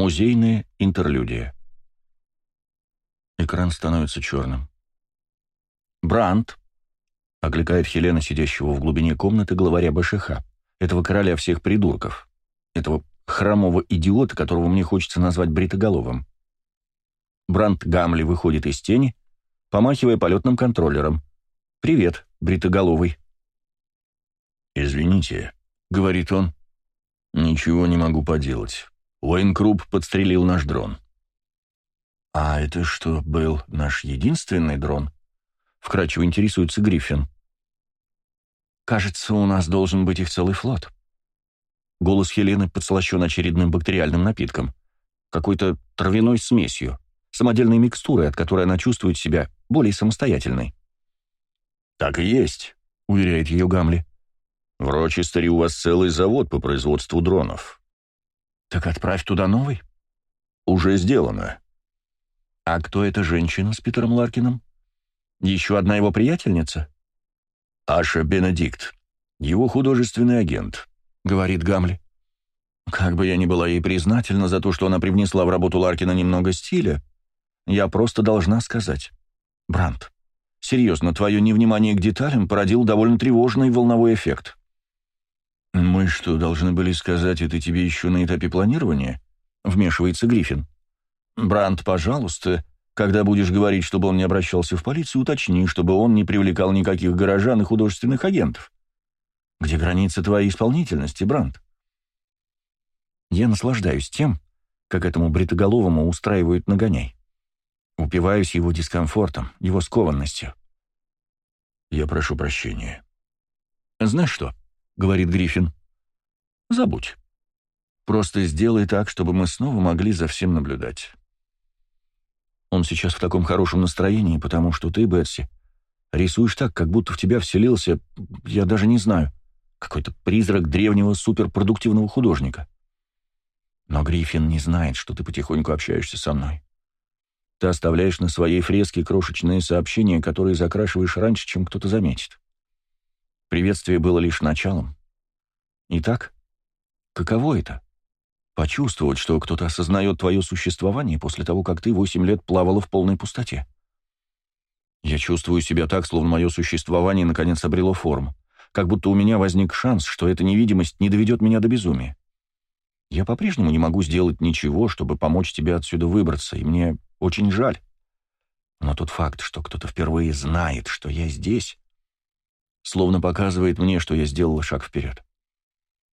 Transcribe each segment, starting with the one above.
Музейная интерлюдия. Экран становится черным. «Брандт», — окликает Хелена, сидящего в глубине комнаты, главаря БШХ, этого короля всех придурков, этого хромого идиота, которого мне хочется назвать бритоголовым. Брандт Гамли выходит из тени, помахивая полетным контроллером. «Привет, бритоголовый». «Извините», — говорит он, — «ничего не могу поделать. Уэйн Круп подстрелил наш дрон». «А это что, был наш единственный дрон?» — вкратчиво интересуется Гриффин. «Кажется, у нас должен быть их целый флот». Голос Хелены подслащен очередным бактериальным напитком. Какой-то травяной смесью, самодельной микстурой, от которой она чувствует себя более самостоятельной. «Так и есть», — уверяет ее Гамли. «В Рочестере у вас целый завод по производству дронов». «Так отправь туда новый». «Уже сделано». «А кто эта женщина с Питером Ларкином? Еще одна его приятельница?» «Аша Бенедикт, его художественный агент», — говорит Гамли. «Как бы я ни была ей признательна за то, что она привнесла в работу Ларкина немного стиля, я просто должна сказать. Брандт, серьезно, твое невнимание к деталям породил довольно тревожный волновой эффект». «Мы что, должны были сказать это тебе еще на этапе планирования?» — вмешивается Гриффин. «Брандт, пожалуйста, когда будешь говорить, чтобы он не обращался в полицию, уточни, чтобы он не привлекал никаких горожан и художественных агентов. Где границы твоей исполнительности, Брандт?» Я наслаждаюсь тем, как этому бритоголовому устраивают нагоняй. Упиваюсь его дискомфортом, его скованностью. Я прошу прощения. «Знаешь что?» — говорит Гриффин. «Забудь. Просто сделай так, чтобы мы снова могли за всем наблюдать. Он сейчас в таком хорошем настроении, потому что ты, Бетси, рисуешь так, как будто в тебя вселился, я даже не знаю, какой-то призрак древнего суперпродуктивного художника. Но Гриффин не знает, что ты потихоньку общаешься со мной. Ты оставляешь на своей фреске крошечные сообщения, которые закрашиваешь раньше, чем кто-то заметит. Приветствие было лишь началом. Итак, каково это? Почувствовать, что кто-то осознает твое существование после того, как ты восемь лет плавала в полной пустоте. Я чувствую себя так, словно мое существование наконец обрело форму. Как будто у меня возник шанс, что эта невидимость не доведет меня до безумия. Я по-прежнему не могу сделать ничего, чтобы помочь тебе отсюда выбраться, и мне очень жаль. Но тот факт, что кто-то впервые знает, что я здесь, словно показывает мне, что я сделала шаг вперед.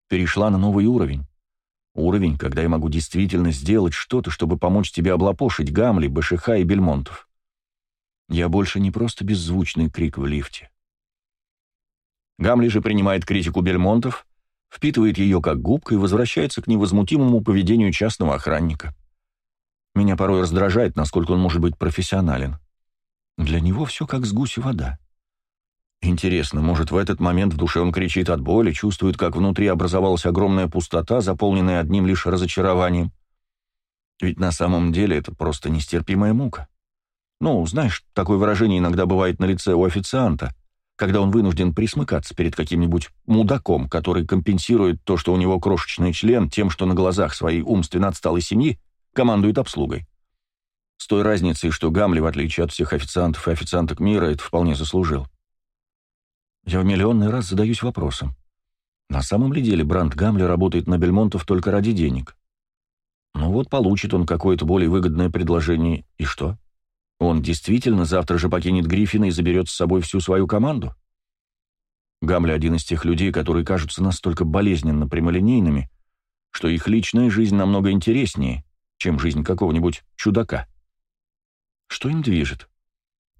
Перешла на новый уровень. Уровень, когда я могу действительно сделать что-то, чтобы помочь тебе облапошить Гамли, Башиха и Бельмонтов. Я больше не просто беззвучный крик в лифте. Гамли же принимает критику Бельмонтов, впитывает ее как губка и возвращается к невозмутимому поведению частного охранника. Меня порой раздражает, насколько он может быть профессионален. Для него все как с гуси вода. Интересно, может, в этот момент в душе он кричит от боли, чувствует, как внутри образовалась огромная пустота, заполненная одним лишь разочарованием. Ведь на самом деле это просто нестерпимая мука. Ну, знаешь, такое выражение иногда бывает на лице у официанта, когда он вынужден присмыкаться перед каким-нибудь мудаком, который компенсирует то, что у него крошечный член, тем, что на глазах своей умственно отсталой семьи командует обслугой. С той разницей, что Гамли, в отличие от всех официантов и официанток мира, это вполне заслужил. Я в миллионный раз задаюсь вопросом. На самом ли деле Бранд Гамли работает на Бельмонтов только ради денег? Ну вот получит он какое-то более выгодное предложение, и что? Он действительно завтра же покинет Гриффина и заберет с собой всю свою команду? Гамли один из тех людей, которые кажутся настолько болезненно прямолинейными, что их личная жизнь намного интереснее, чем жизнь какого-нибудь чудака. Что им движет?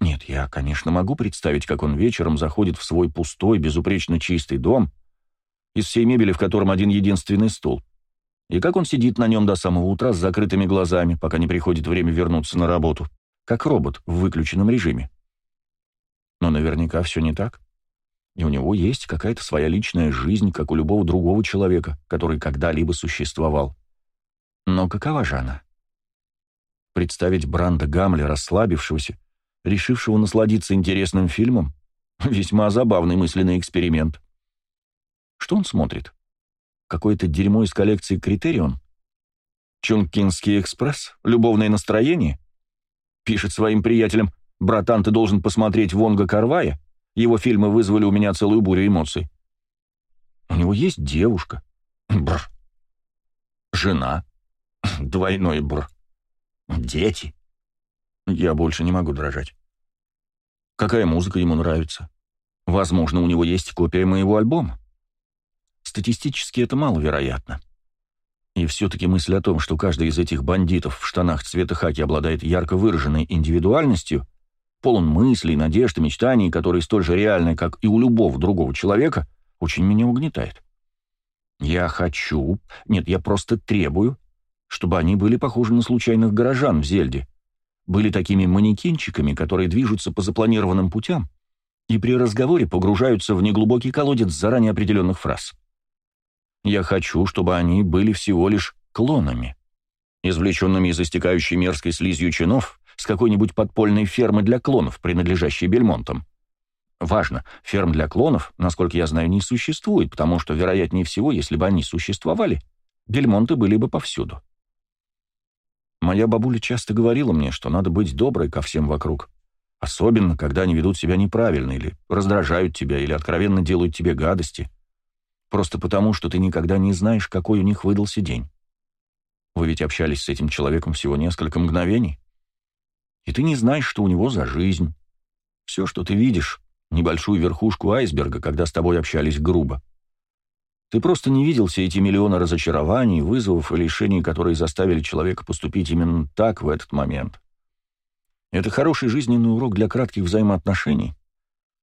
Нет, я, конечно, могу представить, как он вечером заходит в свой пустой, безупречно чистый дом, из всей мебели, в котором один единственный стул, и как он сидит на нем до самого утра с закрытыми глазами, пока не приходит время вернуться на работу, как робот в выключенном режиме. Но наверняка все не так. И у него есть какая-то своя личная жизнь, как у любого другого человека, который когда-либо существовал. Но какова же она? Представить Бранда Гамли, расслабившегося, решившего насладиться интересным фильмом, весьма забавный мысленный эксперимент. Что он смотрит? Какое-то дерьмо из коллекции «Критерион»? Чункинский экспресс? Любовное настроение? Пишет своим приятелям, братан, ты должен посмотреть Вонга Карвая. Его фильмы вызвали у меня целую бурю эмоций. У него есть девушка. Бр. Жена. Двойной бр. Дети. Я больше не могу дрожать. Какая музыка ему нравится? Возможно, у него есть копия моего альбома. Статистически это маловероятно. И все-таки мысль о том, что каждый из этих бандитов в штанах цвета хаки обладает ярко выраженной индивидуальностью, полон мыслей, надежд и мечтаний, которые столь же реальны, как и у любого другого человека, очень меня угнетает. Я хочу, нет, я просто требую, чтобы они были похожи на случайных горожан в Зельде, были такими манекенчиками, которые движутся по запланированным путям и при разговоре погружаются в неглубокий колодец заранее определенных фраз. Я хочу, чтобы они были всего лишь клонами, извлеченными из истекающей мерзкой слизью чинов с какой-нибудь подпольной фермы для клонов, принадлежащей Бельмонтам. Важно, ферм для клонов, насколько я знаю, не существует, потому что, вероятнее всего, если бы они существовали, Бельмонты были бы повсюду. Моя бабуля часто говорила мне, что надо быть доброй ко всем вокруг. Особенно, когда они ведут себя неправильно, или раздражают тебя, или откровенно делают тебе гадости. Просто потому, что ты никогда не знаешь, какой у них выдался день. Вы ведь общались с этим человеком всего несколько мгновений. И ты не знаешь, что у него за жизнь. Все, что ты видишь, небольшую верхушку айсберга, когда с тобой общались грубо. Ты просто не видел все эти миллионы разочарований, вызовов и лишений, которые заставили человека поступить именно так в этот момент. Это хороший жизненный урок для кратких взаимоотношений.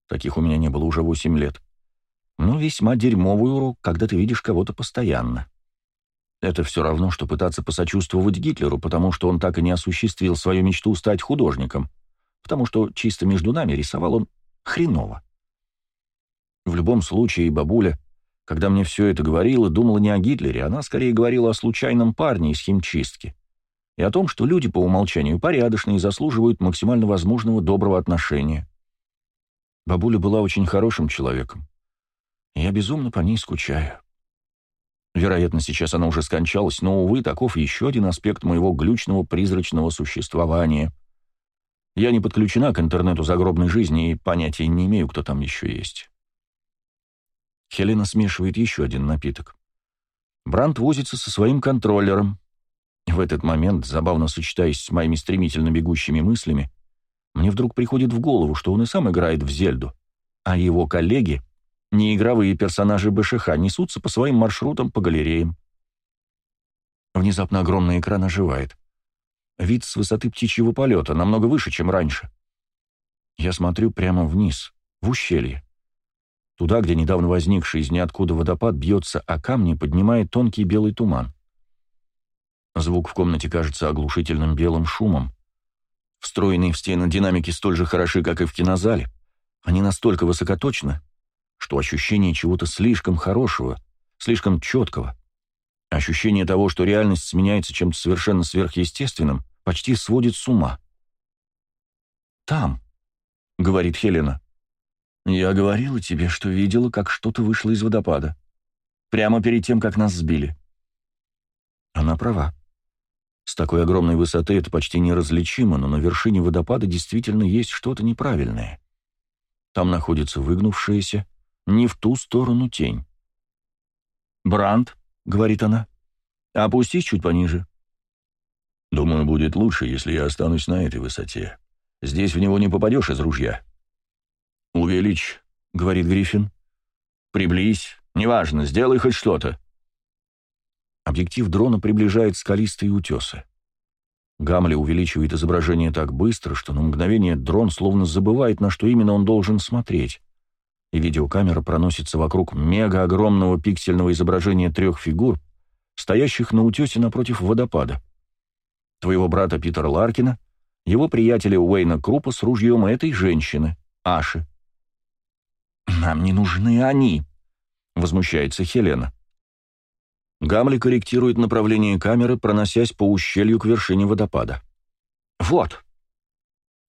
Таких у меня не было уже 8 лет. Но весьма дерьмовый урок, когда ты видишь кого-то постоянно. Это все равно, что пытаться посочувствовать Гитлеру, потому что он так и не осуществил свою мечту стать художником, потому что чисто между нами рисовал он хреново. В любом случае, бабуля когда мне все это говорила, думала не о Гитлере, она скорее говорила о случайном парне из химчистки. И о том, что люди по умолчанию порядочные и заслуживают максимально возможного доброго отношения. Бабуля была очень хорошим человеком. И я безумно по ней скучаю. Вероятно, сейчас она уже скончалась, но, увы, таков еще один аспект моего глючного призрачного существования. Я не подключена к интернету загробной жизни и понятия не имею, кто там еще есть. Хелена смешивает еще один напиток. Брант возится со своим контроллером. В этот момент, забавно сочетаясь с моими стремительно бегущими мыслями, мне вдруг приходит в голову, что он и сам играет в Зельду, а его коллеги, неигровые персонажи БШХ, несутся по своим маршрутам по галереям. Внезапно огромный экран оживает. Вид с высоты птичьего полета, намного выше, чем раньше. Я смотрю прямо вниз, в ущелье. Туда, где недавно возникший из ниоткуда водопад бьется о камни, поднимает тонкий белый туман. Звук в комнате кажется оглушительным белым шумом. Встроенные в стены динамики столь же хороши, как и в кинозале. Они настолько высокоточны, что ощущение чего-то слишком хорошего, слишком четкого, ощущение того, что реальность сменяется чем-то совершенно сверхъестественным, почти сводит с ума. «Там», — говорит Хелена. «Я говорила тебе, что видела, как что-то вышло из водопада. Прямо перед тем, как нас сбили». Она права. С такой огромной высоты это почти неразличимо, но на вершине водопада действительно есть что-то неправильное. Там находится выгнувшаяся, не в ту сторону тень. «Бранд», — говорит она, — «опустись чуть пониже». «Думаю, будет лучше, если я останусь на этой высоте. Здесь в него не попадешь из ружья». «Увеличь», — говорит Гриффин. «Приблизь. Неважно, сделай хоть что-то». Объектив дрона приближает скалистые утесы. Гамли увеличивает изображение так быстро, что на мгновение дрон словно забывает, на что именно он должен смотреть. И видеокамера проносится вокруг мега-огромного пиксельного изображения трех фигур, стоящих на утесе напротив водопада. Твоего брата Питера Ларкина, его приятеля Уэйна Крупа с ружьем этой женщины, Аши. «Нам не нужны они», — возмущается Хелена. Гамли корректирует направление камеры, проносясь по ущелью к вершине водопада. «Вот!»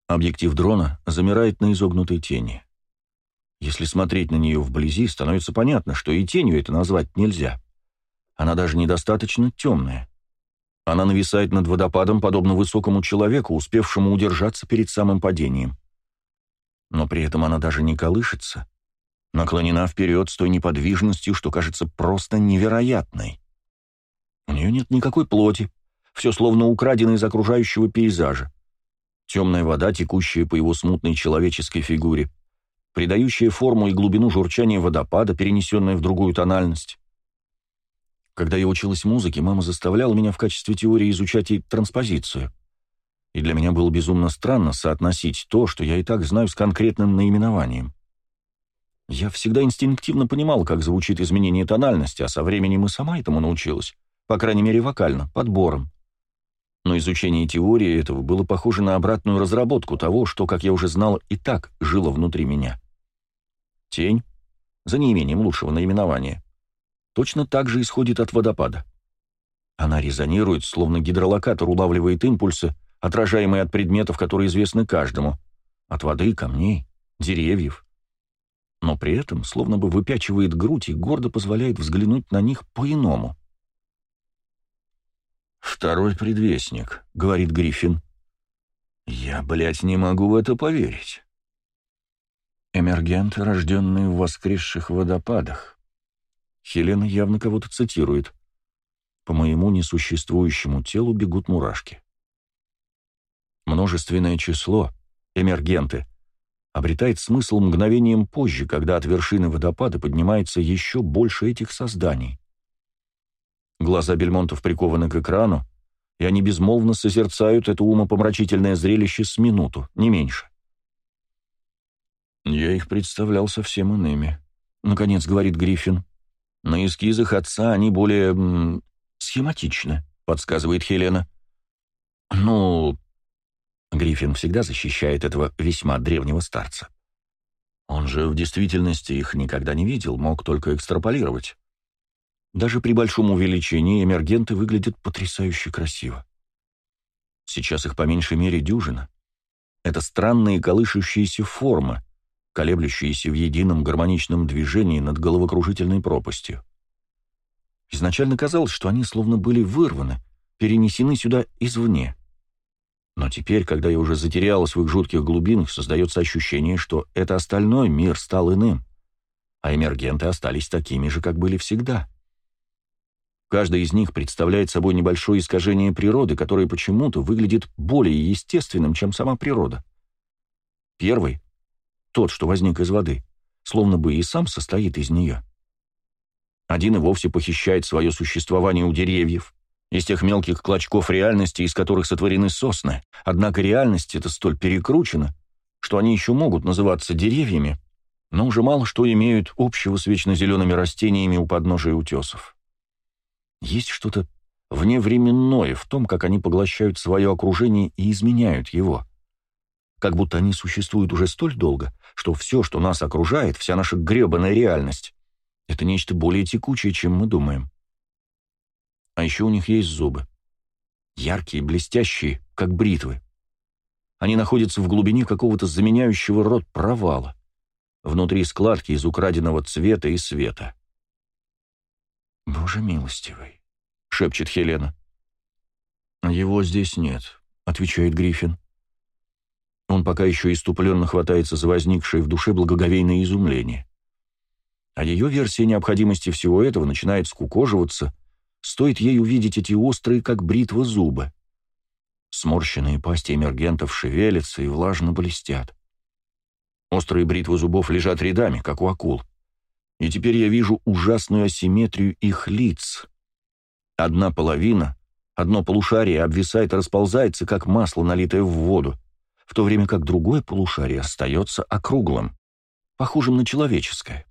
Объектив дрона замирает на изогнутой тени. Если смотреть на нее вблизи, становится понятно, что и тенью это назвать нельзя. Она даже недостаточно темная. Она нависает над водопадом, подобно высокому человеку, успевшему удержаться перед самым падением. Но при этом она даже не колышется, наклонена вперед с той неподвижностью, что кажется просто невероятной. У нее нет никакой плоти, все словно украдено из окружающего пейзажа. Темная вода, текущая по его смутной человеческой фигуре, придающая форму и глубину журчания водопада, перенесенная в другую тональность. Когда я училась музыке, мама заставляла меня в качестве теории изучать и транспозицию. И для меня было безумно странно соотносить то, что я и так знаю, с конкретным наименованием. Я всегда инстинктивно понимал, как звучит изменение тональности, а со временем и сама этому научилась, по крайней мере вокально, подбором. Но изучение теории этого было похоже на обратную разработку того, что, как я уже знал, и так жило внутри меня. Тень, за неимением лучшего наименования, точно так же исходит от водопада. Она резонирует, словно гидролокатор улавливает импульсы, отражаемые от предметов, которые известны каждому, от воды, камней, деревьев. Но при этом словно бы выпячивает грудь и гордо позволяет взглянуть на них по-иному. «Второй предвестник», — говорит Гриффин. «Я, блядь, не могу в это поверить». Эмергенты, рожденные в воскресших водопадах. Хелена явно кого-то цитирует. По моему несуществующему телу бегут мурашки. Множественное число, эмергенты, обретает смысл мгновением позже, когда от вершины водопада поднимается еще больше этих созданий. Глаза Бельмонтов прикованы к экрану, и они безмолвно созерцают это умопомрачительное зрелище с минуту, не меньше. «Я их представлял совсем иными», — наконец говорит Гриффин. На эскизах отца они более схематичны, подсказывает Хелена. Ну, Гриффин всегда защищает этого весьма древнего старца. Он же в действительности их никогда не видел, мог только экстраполировать. Даже при большом увеличении эмергенты выглядят потрясающе красиво. Сейчас их по меньшей мере дюжина. Это странные колышущиеся формы, колеблющиеся в едином гармоничном движении над головокружительной пропастью. Изначально казалось, что они словно были вырваны, перенесены сюда извне. Но теперь, когда я уже затерялась в их жутких глубинах, создается ощущение, что это остальной мир стал иным, а эмергенты остались такими же, как были всегда. Каждый из них представляет собой небольшое искажение природы, которое почему-то выглядит более естественным, чем сама природа. Первый тот, что возник из воды, словно бы и сам состоит из нее. Один и вовсе похищает свое существование у деревьев, из тех мелких клочков реальности, из которых сотворены сосны. Однако реальность эта столь перекручена, что они еще могут называться деревьями, но уже мало что имеют общего с вечно зелеными растениями у подножия утесов. Есть что-то вневременное в том, как они поглощают свое окружение и изменяют его. Как будто они существуют уже столь долго, что все, что нас окружает, вся наша гребаная реальность, это нечто более текучее, чем мы думаем. А еще у них есть зубы. Яркие, блестящие, как бритвы. Они находятся в глубине какого-то заменяющего рот провала, внутри складки из украденного цвета и света. «Боже милостивый», — шепчет Хелена. «Его здесь нет», — отвечает Гриффин. Он пока еще иступленно хватается за возникшее в душе благоговейное изумление. А ее версия необходимости всего этого начинает скукоживаться, стоит ей увидеть эти острые, как бритва, зубы. Сморщенные пасти эмергентов шевелятся и влажно блестят. Острые бритвы зубов лежат рядами, как у акул. И теперь я вижу ужасную асимметрию их лиц. Одна половина, одно полушарие обвисает и расползается, как масло, налитое в воду в то время как другое полушарие остается округлым, похожим на человеческое.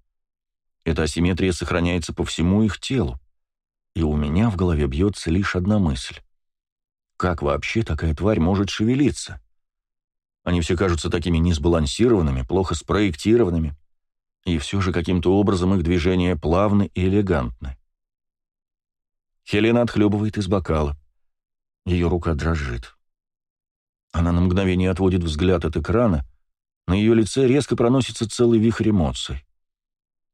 Эта асимметрия сохраняется по всему их телу, и у меня в голове бьется лишь одна мысль. Как вообще такая тварь может шевелиться? Они все кажутся такими несбалансированными, плохо спроектированными, и все же каким-то образом их движения плавны и элегантны. Хелена отхлебывает из бокала. Ее рука дрожит. Она на мгновение отводит взгляд от экрана, на ее лице резко проносится целый вихрь эмоций.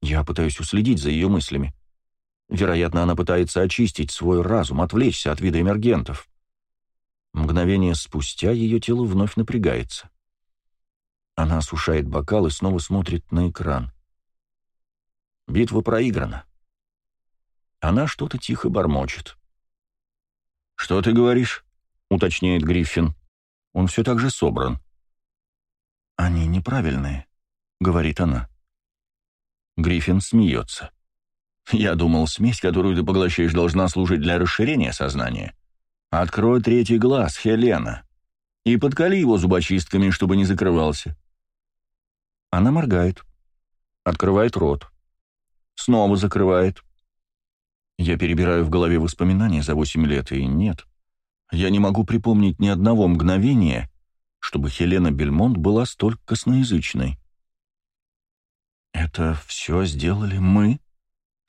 Я пытаюсь уследить за ее мыслями. Вероятно, она пытается очистить свой разум, отвлечься от вида эмергентов. Мгновение спустя ее тело вновь напрягается. Она осушает бокал и снова смотрит на экран. Битва проиграна. Она что-то тихо бормочет. «Что ты говоришь?» — уточняет Гриффин. Он все так же собран. «Они неправильные», — говорит она. Гриффин смеется. «Я думал, смесь, которую ты поглощаешь, должна служить для расширения сознания. Открой третий глаз, Хелена, и подкали его зубочистками, чтобы не закрывался». Она моргает, открывает рот, снова закрывает. Я перебираю в голове воспоминания за восемь лет, и нет. Я не могу припомнить ни одного мгновения, чтобы Хелена Бельмонт была столь косноязычной. «Это все сделали мы?» —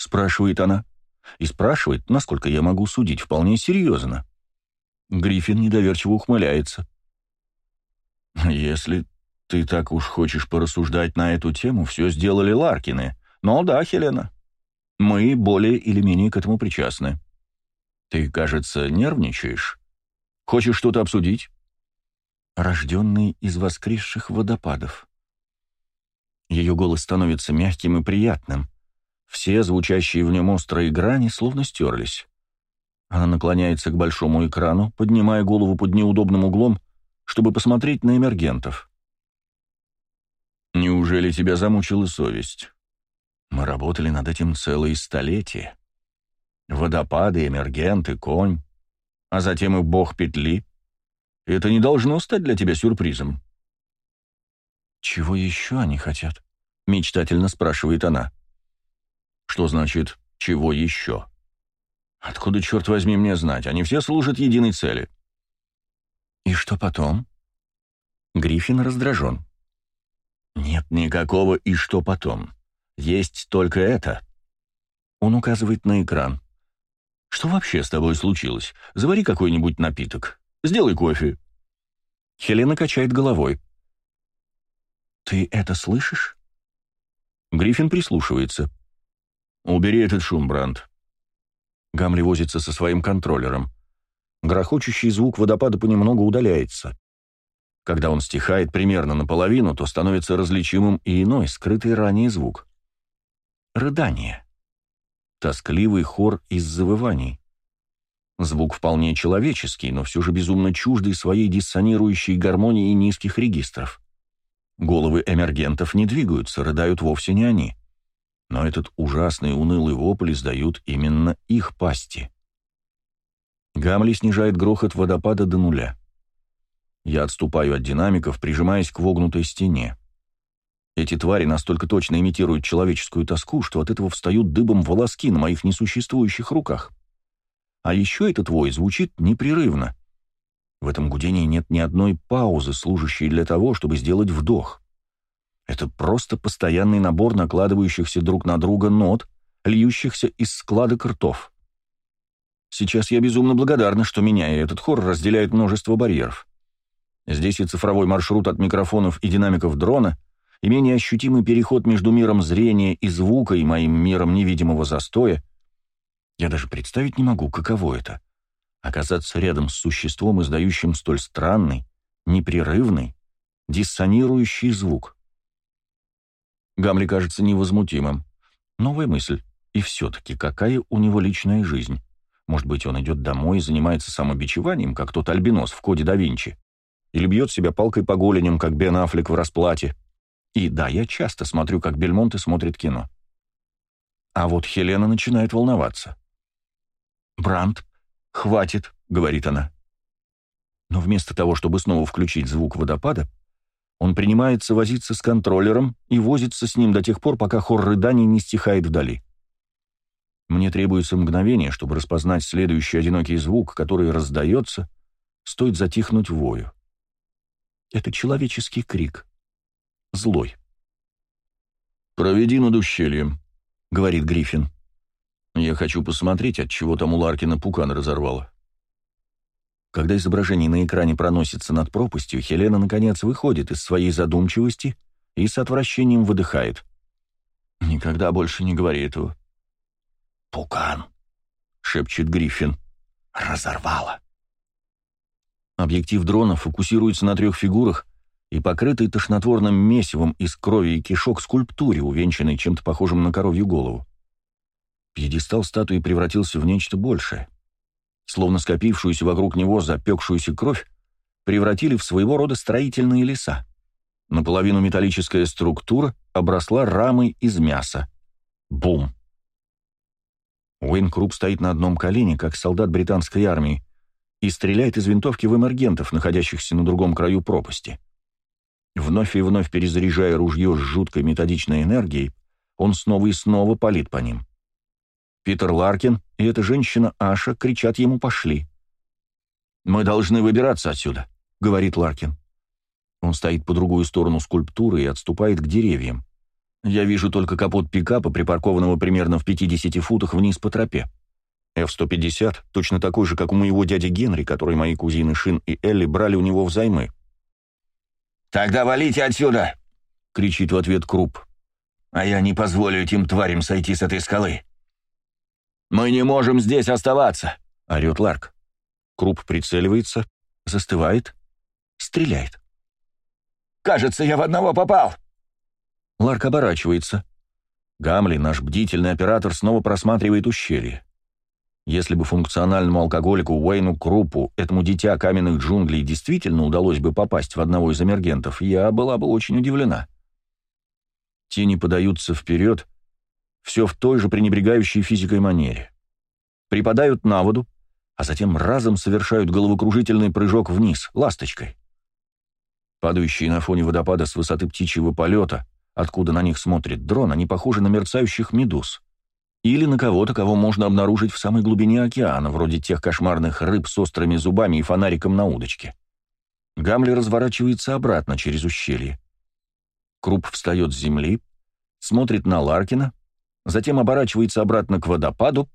спрашивает она. И спрашивает, насколько я могу судить, вполне серьезно. Гриффин недоверчиво ухмыляется. «Если ты так уж хочешь порассуждать на эту тему, все сделали Ларкины. Но да, Хелена, мы более или менее к этому причастны. Ты, кажется, нервничаешь. Хочешь что-то обсудить?» «Рожденный из воскресших водопадов». Ее голос становится мягким и приятным. Все звучащие в нем острые грани словно стерлись. Она наклоняется к большому экрану, поднимая голову под неудобным углом, чтобы посмотреть на эмергентов. «Неужели тебя замучила совесть? Мы работали над этим целые столетия. Водопады, эмергенты, конь а затем и бог петли. Это не должно стать для тебя сюрпризом. «Чего еще они хотят?» — мечтательно спрашивает она. «Что значит «чего еще»?» «Откуда, черт возьми, мне знать? Они все служат единой цели». «И что потом?» Гриффин раздражен. «Нет никакого «и что потом». Есть только это». Он указывает на экран. Что вообще с тобой случилось? Завари какой-нибудь напиток. Сделай кофе». Хелена качает головой. «Ты это слышишь?» Гриффин прислушивается. «Убери этот шум, Бранд». Гамли возится со своим контроллером. Грохочущий звук водопада понемногу удаляется. Когда он стихает примерно наполовину, то становится различимым и иной, скрытый ранее звук. Рыдание тоскливый хор из завываний. Звук вполне человеческий, но все же безумно чуждый своей диссонирующей гармонии низких регистров. Головы эмергентов не двигаются, рыдают вовсе не они. Но этот ужасный унылый вопль издают именно их пасти. Гамли снижает грохот водопада до нуля. Я отступаю от динамиков, прижимаясь к вогнутой стене. Эти твари настолько точно имитируют человеческую тоску, что от этого встают дыбом волоски на моих несуществующих руках. А еще этот вой звучит непрерывно. В этом гудении нет ни одной паузы, служащей для того, чтобы сделать вдох. Это просто постоянный набор накладывающихся друг на друга нот, льющихся из складок ртов. Сейчас я безумно благодарна, что меня и этот хор разделяет множество барьеров. Здесь и цифровой маршрут от микрофонов и динамиков дрона — и менее ощутимый переход между миром зрения и звука и моим миром невидимого застоя, я даже представить не могу, каково это — оказаться рядом с существом, издающим столь странный, непрерывный, диссонирующий звук. Гамли кажется невозмутимым. Новая мысль. И все-таки, какая у него личная жизнь? Может быть, он идет домой и занимается самобичеванием, как тот альбинос в коде да Винчи? Или бьет себя палкой по голеням, как Бен Аффлек в расплате? И да, я часто смотрю, как Бельмонте смотрит кино. А вот Хелена начинает волноваться. «Бранд, хватит», — говорит она. Но вместо того, чтобы снова включить звук водопада, он принимается возиться с контроллером и возится с ним до тех пор, пока хор рыданий не стихает вдали. Мне требуется мгновение, чтобы распознать следующий одинокий звук, который раздается, стоит затихнуть вою. Это человеческий крик злой. «Проведи над ущельем», — говорит Гриффин. «Я хочу посмотреть, от чего там у Ларкина пукан разорвало». Когда изображение на экране проносится над пропастью, Хелена, наконец, выходит из своей задумчивости и с отвращением выдыхает. «Никогда больше не говори этого». «Пукан!» — шепчет Гриффин. «Разорвало!» Объектив дрона фокусируется на трех фигурах и покрытой тошнотворным месивом из крови и кишок скульптуре, увенчанной чем-то похожим на коровью голову. Пьедестал статуи превратился в нечто большее. Словно скопившуюся вокруг него запекшуюся кровь превратили в своего рода строительные леса. Наполовину металлическая структура обросла рамой из мяса. Бум! Уэйн Круп стоит на одном колене, как солдат британской армии, и стреляет из винтовки в эмергентов, находящихся на другом краю пропасти. Вновь и вновь перезаряжая ружье с жуткой методичной энергией, он снова и снова палит по ним. Питер Ларкин и эта женщина Аша кричат ему «пошли». «Мы должны выбираться отсюда», — говорит Ларкин. Он стоит по другую сторону скульптуры и отступает к деревьям. Я вижу только капот пикапа, припаркованного примерно в 50 футах вниз по тропе. F-150 точно такой же, как у моего дяди Генри, который мои кузины Шин и Элли брали у него взаймы. «Тогда валите отсюда!» — кричит в ответ Круп. «А я не позволю этим тварям сойти с этой скалы!» «Мы не можем здесь оставаться!» — орет Ларк. Круп прицеливается, застывает, стреляет. «Кажется, я в одного попал!» Ларк оборачивается. Гамли, наш бдительный оператор, снова просматривает ущелье. Если бы функциональному алкоголику Уэйну Крупу, этому дитя каменных джунглей, действительно удалось бы попасть в одного из эмергентов, я была бы очень удивлена. Тени подаются вперед, все в той же пренебрегающей физикой манере. Припадают на воду, а затем разом совершают головокружительный прыжок вниз, ласточкой. Падающие на фоне водопада с высоты птичьего полета, откуда на них смотрит дрон, они похожи на мерцающих медуз. Или на кого-то, кого можно обнаружить в самой глубине океана, вроде тех кошмарных рыб с острыми зубами и фонариком на удочке. Гамли разворачивается обратно через ущелье. Круп встает с земли, смотрит на Ларкина, затем оборачивается обратно к водопаду,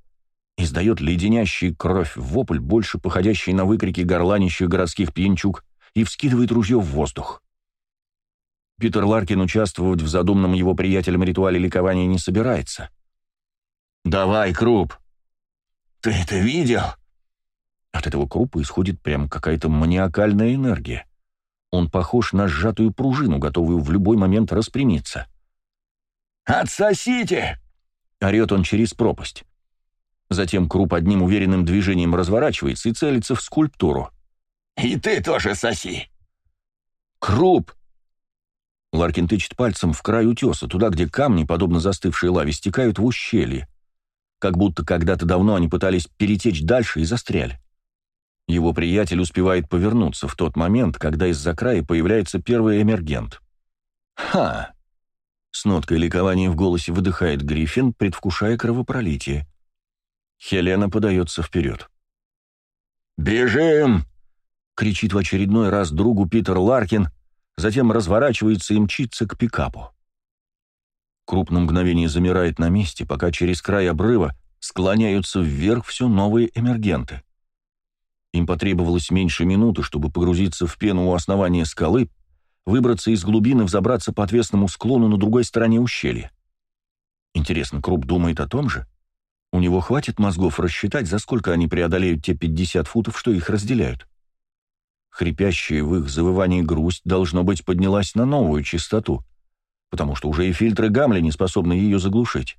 издает леденящий кровь вопль, больше походящий на выкрики горланищих городских пьянчуг, и вскидывает ружье в воздух. Питер Ларкин участвовать в задуманном его приятелем ритуале ликования не собирается. «Давай, Круп!» «Ты это видел?» От этого Крупа исходит прям какая-то маниакальная энергия. Он похож на сжатую пружину, готовую в любой момент распрямиться. «Отсосите!» — орет он через пропасть. Затем Круп одним уверенным движением разворачивается и целится в скульптуру. «И ты тоже соси!» «Круп!» Ларкин тычет пальцем в край утеса, туда, где камни, подобно застывшей лаве, стекают в ущелье как будто когда-то давно они пытались перетечь дальше и застряли. Его приятель успевает повернуться в тот момент, когда из-за края появляется первый эмергент. «Ха!» С ноткой ликования в голосе выдыхает Гриффин, предвкушая кровопролитие. Хелена подается вперед. «Бежим!» — кричит в очередной раз другу Питер Ларкин, затем разворачивается и мчится к пикапу. Крупно мгновение замирает на месте, пока через край обрыва склоняются вверх все новые эмергенты. Им потребовалось меньше минуты, чтобы погрузиться в пену у основания скалы, выбраться из глубины, взобраться по отвесному склону на другой стороне ущелья. Интересно, Круп думает о том же? У него хватит мозгов рассчитать, за сколько они преодолеют те 50 футов, что их разделяют? Хрипящая в их завывании грусть, должно быть, поднялась на новую частоту — потому что уже и фильтры Гамли не способны ее заглушить.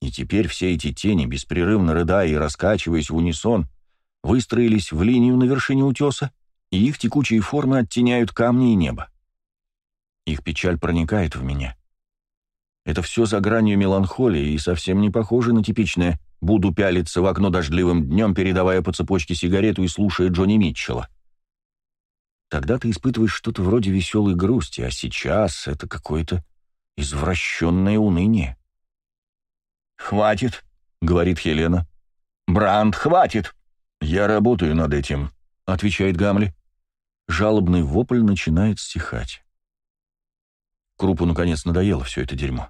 И теперь все эти тени, беспрерывно рыдая и раскачиваясь в унисон, выстроились в линию на вершине утеса, и их текучие формы оттеняют камни и небо. Их печаль проникает в меня. Это все за гранью меланхолии и совсем не похоже на типичное «буду пялиться в окно дождливым днем, передавая по цепочке сигарету и слушая Джонни Митчелла». Тогда ты испытываешь что-то вроде веселой грусти, а сейчас это какое-то извращенное уныние. «Хватит», — говорит Хелена. «Бранд, хватит!» «Я работаю над этим», — отвечает Гамли. Жалобный вопль начинает стихать. Крупу, наконец, надоело все это дерьмо.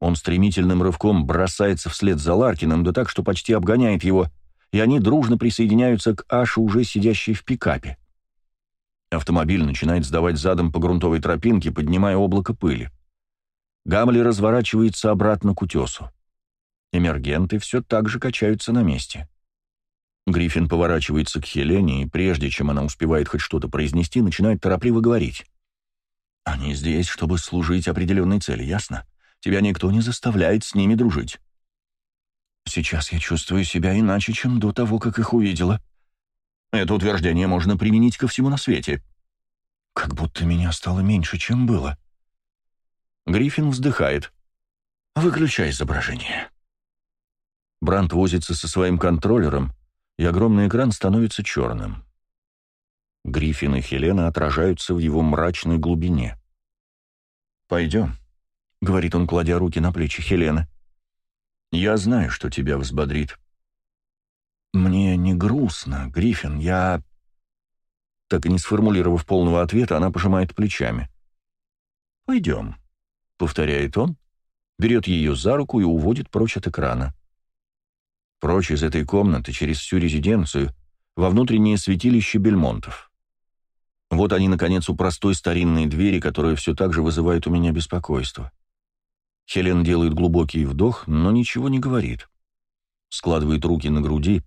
Он стремительным рывком бросается вслед за Ларкиным, да так, что почти обгоняет его, и они дружно присоединяются к Аше, уже сидящей в пикапе. Автомобиль начинает сдавать задом по грунтовой тропинке, поднимая облако пыли. Гамли разворачивается обратно к утесу. Эмергенты все так же качаются на месте. Гриффин поворачивается к Хелене, и прежде чем она успевает хоть что-то произнести, начинает торопливо говорить. «Они здесь, чтобы служить определенной цели, ясно? Тебя никто не заставляет с ними дружить». «Сейчас я чувствую себя иначе, чем до того, как их увидела. Это утверждение можно применить ко всему на свете. Как будто меня стало меньше, чем было». Гриффин вздыхает. «Выключай изображение». Брант возится со своим контроллером, и огромный экран становится черным. Гриффин и Хелена отражаются в его мрачной глубине. «Пойдем», — говорит он, кладя руки на плечи Хелены. «Я знаю, что тебя взбодрит». «Мне не грустно, Гриффин, я...» Так и не сформулировав полного ответа, она пожимает плечами. «Пойдем», — повторяет он, берет ее за руку и уводит прочь от экрана. Прочь из этой комнаты, через всю резиденцию, во внутреннее святилище Бельмонтов. Вот они, наконец, у простой старинной двери, которая все так же вызывает у меня беспокойство. Хелен делает глубокий вдох, но ничего не говорит. Складывает руки на груди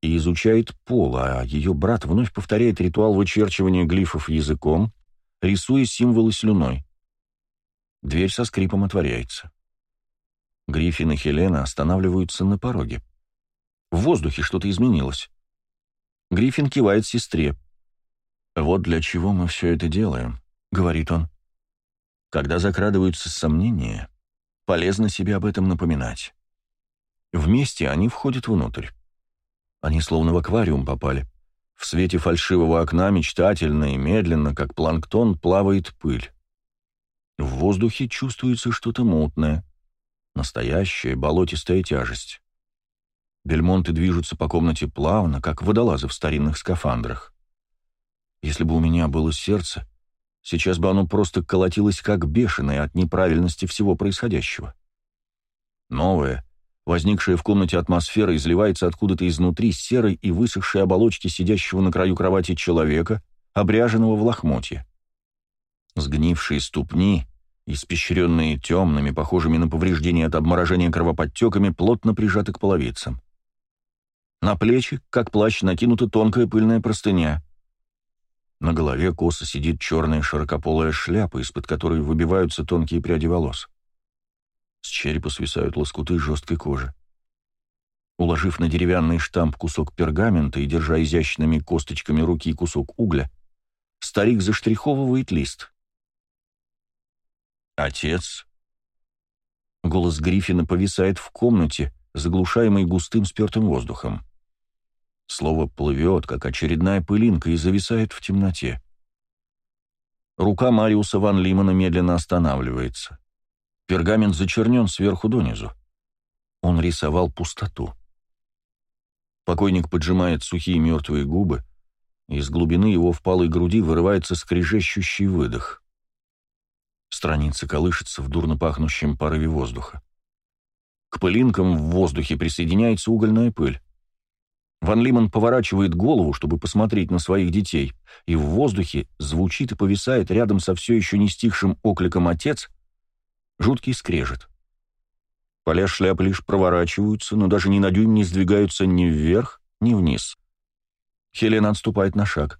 и изучает пол, а ее брат вновь повторяет ритуал вычерчивания глифов языком, рисуя символы слюной. Дверь со скрипом отворяется. Гриффин и Хелена останавливаются на пороге. В воздухе что-то изменилось. Гриффин кивает сестре. «Вот для чего мы все это делаем», — говорит он. «Когда закрадываются сомнения, полезно себе об этом напоминать». Вместе они входят внутрь. Они словно в аквариум попали. В свете фальшивого окна мечтательно и медленно, как планктон, плавает пыль. В воздухе чувствуется что-то мутное, настоящая болотистая тяжесть. Бельмонты движутся по комнате плавно, как водолазы в старинных скафандрах. Если бы у меня было сердце, сейчас бы оно просто колотилось как бешеное от неправильности всего происходящего. Новая, возникшая в комнате атмосфера изливается откуда-то изнутри серой и высохшей оболочки сидящего на краю кровати человека, обряженного в лохмотье. Сгнившие ступни, испещренные темными, похожими на повреждения от обморожения кровоподтеками, плотно прижаты к половицам. На плечи, как плащ, накинута тонкая пыльная простыня. На голове косо сидит черная широкополая шляпа, из-под которой выбиваются тонкие пряди волос. С черепа свисают лоскуты жесткой кожи. Уложив на деревянный штамп кусок пергамента и держа изящными косточками руки кусок угля, старик заштриховывает лист. «Отец?» Голос Гриффина повисает в комнате, заглушаемый густым спертым воздухом. Слово плывет, как очередная пылинка, и зависает в темноте. Рука Мариуса Ван Лимана медленно останавливается. Пергамент зачернен сверху донизу. Он рисовал пустоту. Покойник поджимает сухие мертвые губы, и из глубины его впалой груди вырывается скрежещущий выдох. Страница колышется в дурно пахнущем порыве воздуха. К пылинкам в воздухе присоединяется угольная пыль. Ван Лиман поворачивает голову, чтобы посмотреть на своих детей, и в воздухе звучит и повисает рядом со все еще не стихшим окликом «отец» жуткий скрежет. Поля шляп лишь проворачиваются, но даже ни на дюйм не сдвигаются ни вверх, ни вниз. Хелена отступает на шаг.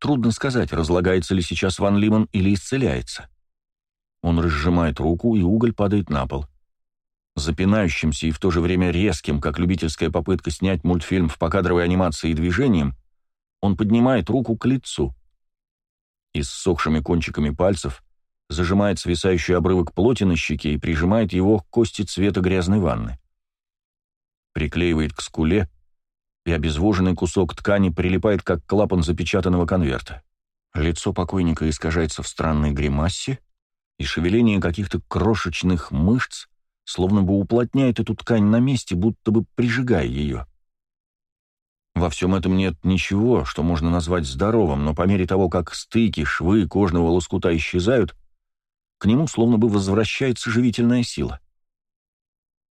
Трудно сказать, разлагается ли сейчас Ван Лиман или исцеляется. Он разжимает руку, и уголь падает на пол. — запинающимся и в то же время резким, как любительская попытка снять мультфильм в покадровой анимации движением, он поднимает руку к лицу и с сохшими кончиками пальцев зажимает свисающий обрывок плоти на щеке и прижимает его к кости цвета грязной ванны. Приклеивает к скуле, и обезвоженный кусок ткани прилипает, как клапан запечатанного конверта. Лицо покойника искажается в странной гримасе, и шевеление каких-то крошечных мышц словно бы уплотняет эту ткань на месте, будто бы прижигая ее. Во всем этом нет ничего, что можно назвать здоровым, но по мере того, как стыки, швы кожного лоскута исчезают, к нему словно бы возвращается живительная сила.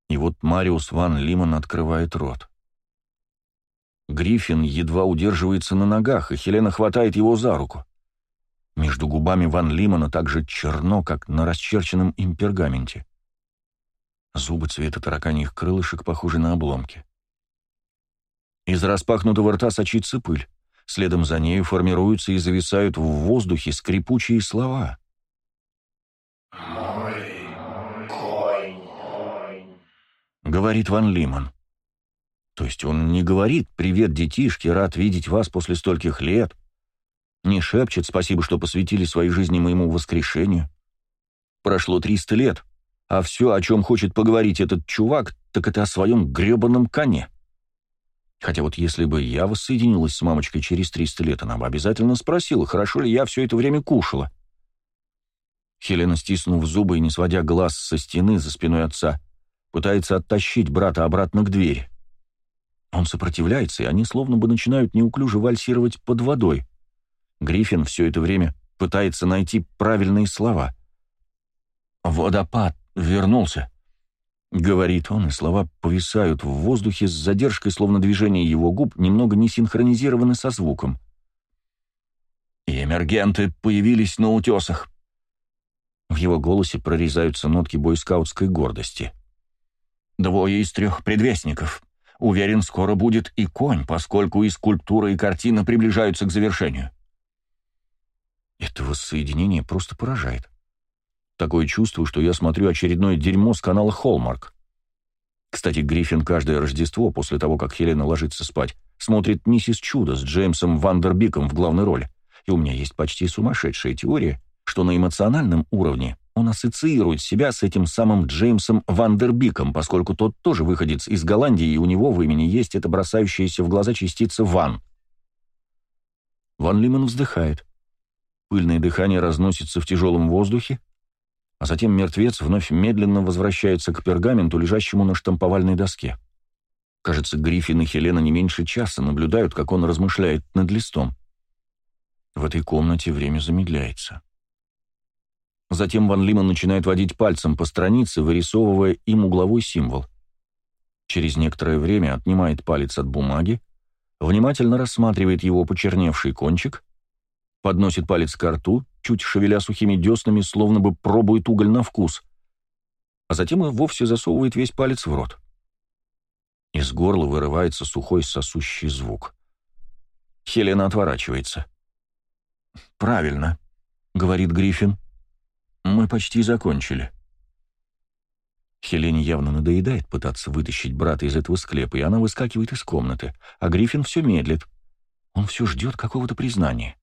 И вот Мариус Ван Лиман открывает рот. Гриффин едва удерживается на ногах, и Хелена хватает его за руку. Между губами Ван Лимана так же черно, как на расчерченном им пергаменте. Зубы цвета тараканьих крылышек похожи на обломки. Из распахнутого рта сочится пыль. Следом за нею формируются и зависают в воздухе скрипучие слова. «Мой конь», — говорит Ван Лиман. То есть он не говорит «Привет, детишки, рад видеть вас после стольких лет», не шепчет «Спасибо, что посвятили своей жизни моему воскрешению». Прошло 300 лет, а все, о чем хочет поговорить этот чувак, так это о своем гребаном коне. Хотя вот если бы я воссоединилась с мамочкой через 300 лет, она бы обязательно спросила, хорошо ли я все это время кушала. Хелена, стиснув зубы и не сводя глаз со стены за спиной отца, пытается оттащить брата обратно к двери. Он сопротивляется, и они словно бы начинают неуклюже вальсировать под водой. Гриффин все это время пытается найти правильные слова. «Водопад вернулся», — говорит он, и слова повисают в воздухе с задержкой, словно движение его губ немного не синхронизированы со звуком. И эмергенты появились на утесах. В его голосе прорезаются нотки бойскаутской гордости. «Двое из трех предвестников. Уверен, скоро будет и конь, поскольку и скульптура, и картина приближаются к завершению». Это воссоединение просто поражает. Такое чувство, что я смотрю очередное дерьмо с канала «Холмарк». Кстати, Гриффин каждое Рождество, после того, как Хелена ложится спать, смотрит «Миссис Чудо» с Джеймсом Вандербиком в главной роли. И у меня есть почти сумасшедшая теория, что на эмоциональном уровне он ассоциирует себя с этим самым Джеймсом Вандербиком, поскольку тот тоже выходец из Голландии, и у него в имени есть эта бросающаяся в глаза частица «Ван». Ван Лиман вздыхает. Пыльное дыхание разносится в тяжелом воздухе, а затем мертвец вновь медленно возвращается к пергаменту, лежащему на штамповальной доске. Кажется, Гриффин и Хелена не меньше часа наблюдают, как он размышляет над листом. В этой комнате время замедляется. Затем Ван Лиман начинает водить пальцем по странице, вырисовывая им угловой символ. Через некоторое время отнимает палец от бумаги, внимательно рассматривает его почерневший кончик, подносит палец к рту чуть шевеля сухими деснами, словно бы пробует уголь на вкус, а затем и вовсе засовывает весь палец в рот. Из горла вырывается сухой сосущий звук. Хелена отворачивается. «Правильно», — говорит Гриффин. «Мы почти закончили». Хелене явно надоедает пытаться вытащить брата из этого склепа, и она выскакивает из комнаты, а Гриффин все медлит. Он все ждет какого-то признания.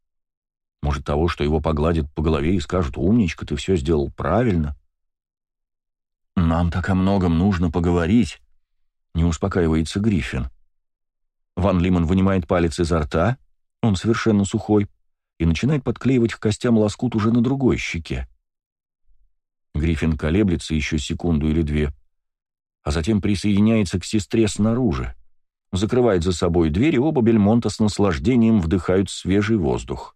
Может, того, что его погладят по голове и скажут «Умничка, ты все сделал правильно». «Нам так о многом нужно поговорить», — не успокаивается Гриффин. Ван Лимон вынимает палец изо рта, он совершенно сухой, и начинает подклеивать к костям лоскут уже на другой щеке. Гриффин колеблется еще секунду или две, а затем присоединяется к сестре снаружи, закрывает за собой дверь, и оба Бельмонта с наслаждением вдыхают свежий воздух.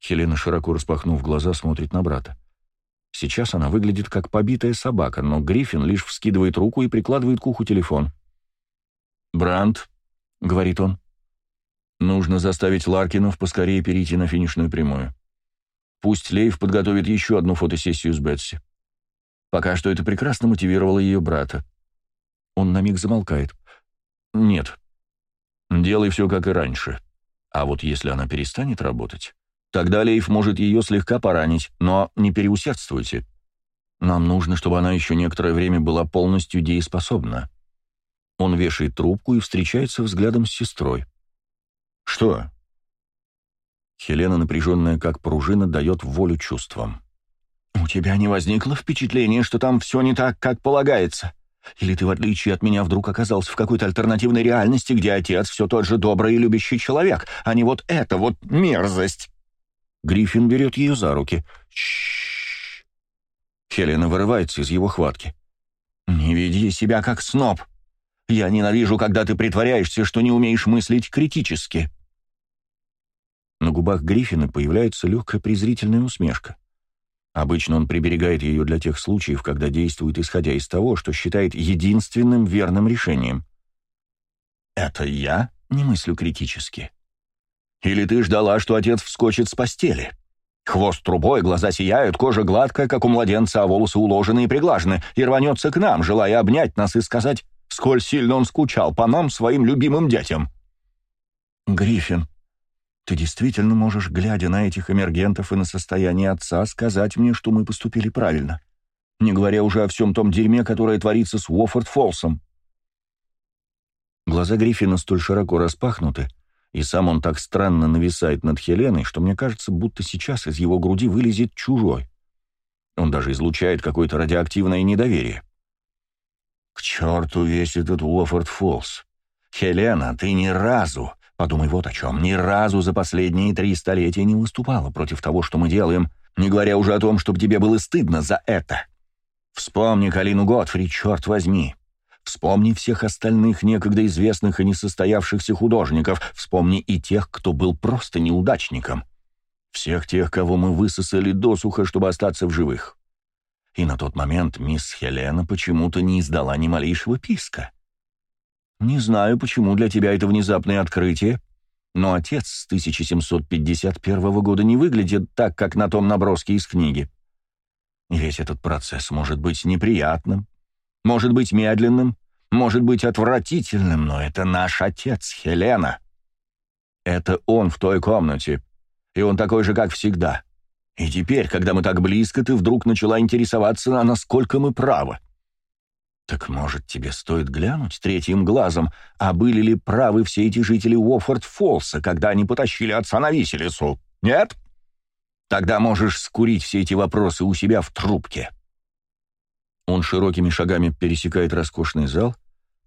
Хелена, широко распахнув глаза, смотрит на брата. Сейчас она выглядит как побитая собака, но Гриффин лишь вскидывает руку и прикладывает к уху телефон. «Брандт», — говорит он, — «нужно заставить Ларкинов поскорее перейти на финишную прямую. Пусть Лейв подготовит еще одну фотосессию с Бетси. Пока что это прекрасно мотивировало ее брата. Он на миг замолкает. «Нет. Делай все, как и раньше. А вот если она перестанет работать, Тогда Лейф может ее слегка поранить, но не переусердствуйте. Нам нужно, чтобы она еще некоторое время была полностью дееспособна. Он вешает трубку и встречается взглядом с сестрой. «Что?» Хелена, напряженная как пружина, дает волю чувствам. «У тебя не возникло впечатления, что там все не так, как полагается? Или ты, в отличие от меня, вдруг оказался в какой-то альтернативной реальности, где отец все тот же добрый и любящий человек, а не вот эта вот мерзость?» Гриффин берет ее за руки. Чш. Хелена вырывается из его хватки. «Не веди себя как сноб. Я ненавижу, когда ты притворяешься, что не умеешь мыслить критически». На губах Гриффина появляется легкая презрительная усмешка. Обычно он приберегает ее для тех случаев, когда действует исходя из того, что считает единственным верным решением. «Это я не мыслю критически. Или ты ждала, что отец вскочит с постели? Хвост трубой, глаза сияют, кожа гладкая, как у младенца, а волосы уложены и приглажены, и рванется к нам, желая обнять нас и сказать, сколь сильно он скучал по нам, своим любимым детям. Гриффин, ты действительно можешь, глядя на этих эмергентов и на состояние отца, сказать мне, что мы поступили правильно, не говоря уже о всем том дерьме, которое творится с Уоффорд Фолсом. Глаза Гриффина столь широко распахнуты, и сам он так странно нависает над Хеленой, что мне кажется, будто сейчас из его груди вылезет чужой. Он даже излучает какое-то радиоактивное недоверие. «К черту весь этот Уоффорд Фолс! Хелена, ты ни разу, подумай вот о чем, ни разу за последние три столетия не выступала против того, что мы делаем, не говоря уже о том, чтобы тебе было стыдно за это. Вспомни Калину Готфри, черт возьми!» Вспомни всех остальных некогда известных и несостоявшихся художников. Вспомни и тех, кто был просто неудачником. Всех тех, кого мы высосали досуха, чтобы остаться в живых. И на тот момент мисс Хелена почему-то не издала ни малейшего писка. Не знаю, почему для тебя это внезапное открытие, но отец с 1751 года не выглядит так, как на том наброске из книги. Весь этот процесс может быть неприятным, может быть медленным, может быть отвратительным, но это наш отец, Хелена. Это он в той комнате, и он такой же, как всегда. И теперь, когда мы так близко, ты вдруг начала интересоваться, а насколько мы правы. Так, может, тебе стоит глянуть третьим глазом, а были ли правы все эти жители Уоффорд-Фолса, когда они потащили отца на виселицу? Нет? Тогда можешь скурить все эти вопросы у себя в трубке. Он широкими шагами пересекает роскошный зал,